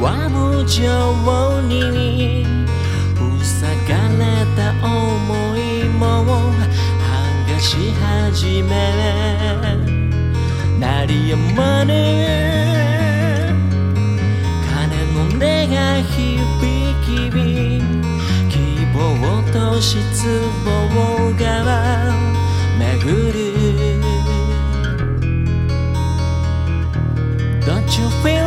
は無情に塞がれた思いも剥がし始め鳴りやまぬ鐘の音が響き希望と失望が巡る。Don't you feel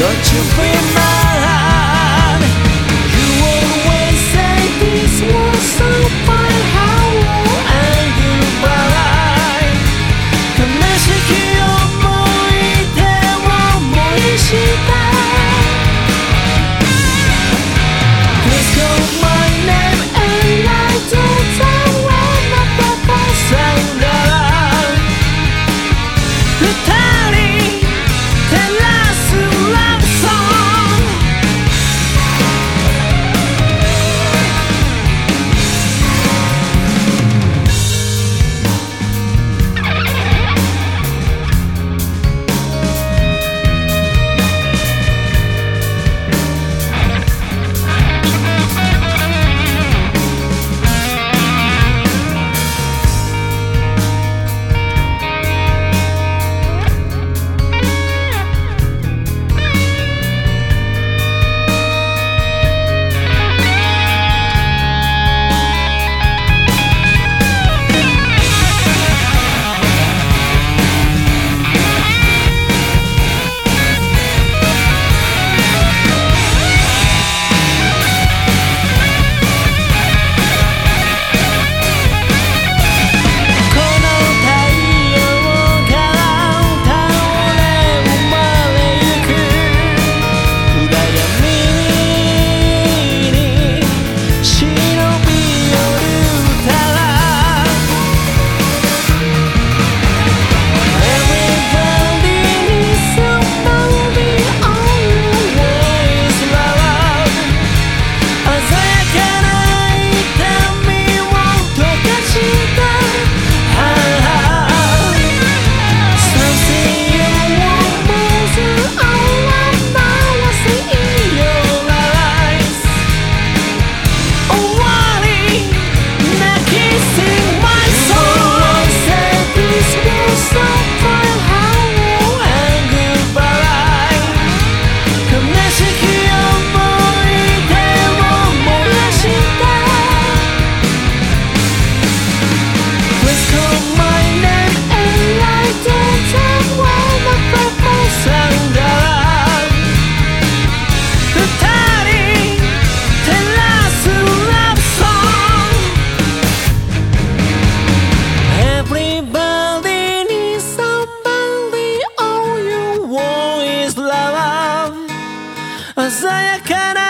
Don't you be mad? 鮮やかな